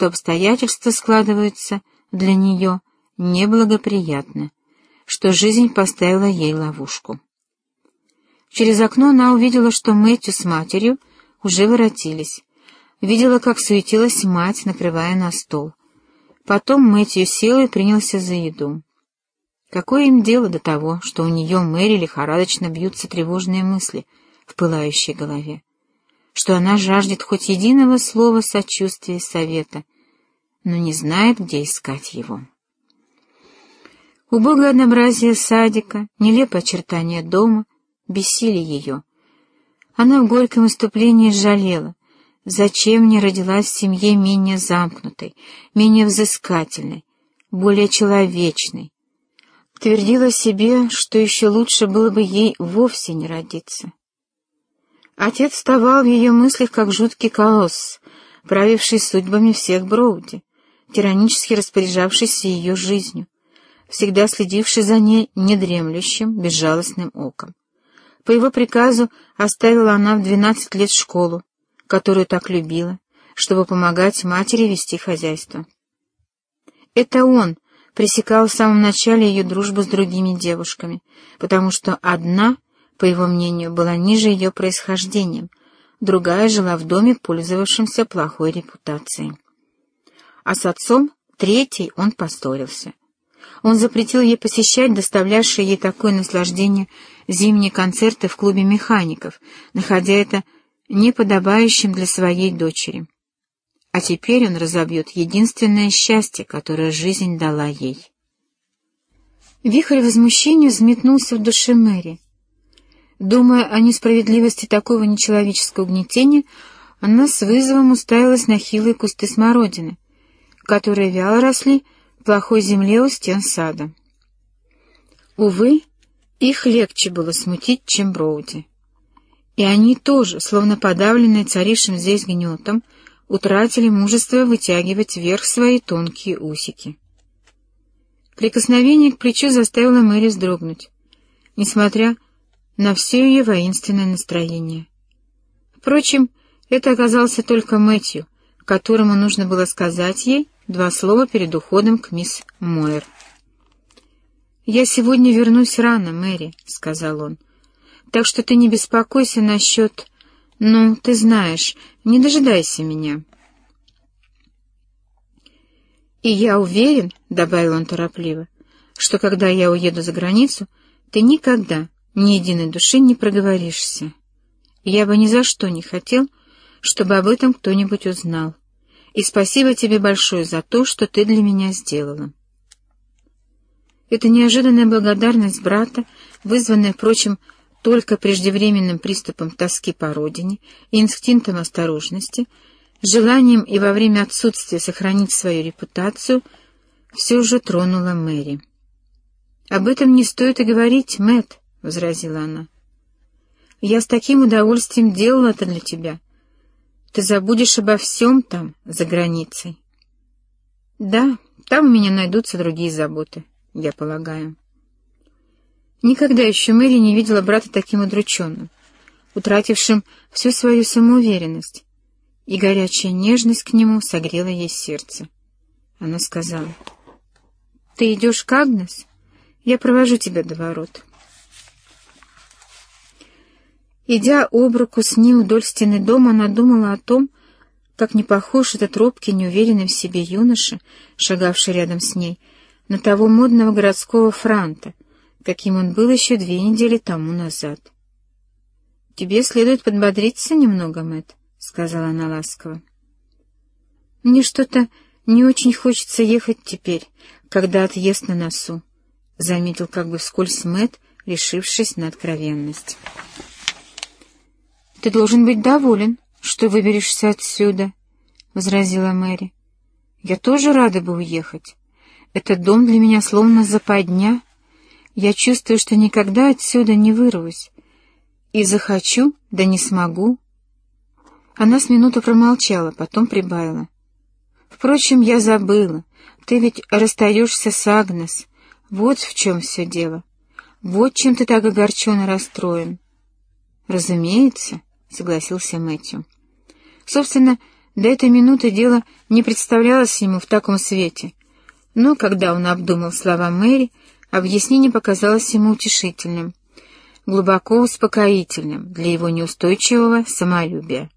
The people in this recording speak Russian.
что обстоятельства складываются для нее неблагоприятно, что жизнь поставила ей ловушку. Через окно она увидела, что Мэтью с матерью уже воротились. Видела, как суетилась мать, накрывая на стол. Потом Мэтью сел и принялся за еду. Какое им дело до того, что у нее Мэри лихорадочно бьются тревожные мысли в пылающей голове? Что она жаждет хоть единого слова сочувствия и совета, но не знает, где искать его. Убогое однообразие садика, нелепое очертание дома бесили ее. Она в горьком выступлении жалела, зачем не родилась в семье менее замкнутой, менее взыскательной, более человечной. Твердила себе, что еще лучше было бы ей вовсе не родиться. Отец вставал в ее мыслях, как жуткий колосс, правивший судьбами всех Броуди, тиранически распоряжавшийся ее жизнью, всегда следивший за ней недремлющим, безжалостным оком. По его приказу оставила она в двенадцать лет школу, которую так любила, чтобы помогать матери вести хозяйство. Это он пресекал в самом начале ее дружбу с другими девушками, потому что одна, по его мнению, была ниже ее происхождением, другая жила в доме, пользовавшемся плохой репутацией. А с отцом, третий, он поссорился. Он запретил ей посещать доставлявшие ей такое наслаждение зимние концерты в клубе механиков, находя это неподобающим для своей дочери. А теперь он разобьет единственное счастье, которое жизнь дала ей. Вихрь возмущения взметнулся в душе Мэри. Думая о несправедливости такого нечеловеческого угнетения, она с вызовом уставилась на хилые кусты смородины, которые вяло росли в плохой земле у стен сада. Увы, их легче было смутить, чем Броуди. И они тоже, словно подавленные царившим здесь гнетом, утратили мужество вытягивать вверх свои тонкие усики. Прикосновение к плечу заставило Мэри вздрогнуть, несмотря на все ее воинственное настроение. Впрочем, это оказался только Мэтью, которому нужно было сказать ей два слова перед уходом к мисс Мойер. «Я сегодня вернусь рано, Мэри», — сказал он. «Так что ты не беспокойся насчет... Ну, ты знаешь, не дожидайся меня». «И я уверен», — добавил он торопливо, «что когда я уеду за границу, ты никогда ни единой души не проговоришься. Я бы ни за что не хотел, чтобы об этом кто-нибудь узнал. И спасибо тебе большое за то, что ты для меня сделала». Эта неожиданная благодарность брата, вызванная, впрочем, только преждевременным приступом тоски по родине и инстинктом осторожности, желанием и во время отсутствия сохранить свою репутацию, все же тронула Мэри. «Об этом не стоит и говорить, Мэтт», — возразила она. «Я с таким удовольствием делала это для тебя. Ты забудешь обо всем там, за границей». «Да, там у меня найдутся другие заботы», я полагаю. Никогда еще Мэри не видела брата таким удрученным, утратившим всю свою самоуверенность, и горячая нежность к нему согрела ей сердце. Она сказала, «Ты идешь к Агнес? Я провожу тебя до ворот». Идя об руку с ним вдоль стены дома, она думала о том, как не похож этот робкий, неуверенный в себе юноша, шагавший рядом с ней, на того модного городского франта, каким он был еще две недели тому назад. «Тебе следует подбодриться немного, Мэтт», — сказала она ласково. «Мне что-то не очень хочется ехать теперь, когда отъезд на носу», — заметил как бы вскользь Мэтт, решившись на откровенность. «Ты должен быть доволен, что выберешься отсюда», — возразила Мэри. «Я тоже рада бы уехать. Этот дом для меня словно западня. Я чувствую, что никогда отсюда не вырвусь. И захочу, да не смогу. Она с минуту промолчала, потом прибавила. Впрочем, я забыла. Ты ведь расстаешься с Агнес. Вот в чем все дело. Вот чем ты так огорчен и расстроен. Разумеется, согласился Мэтью. Собственно, До этой минуты дело не представлялось ему в таком свете, но когда он обдумал слова Мэри, объяснение показалось ему утешительным, глубоко успокоительным для его неустойчивого самолюбия.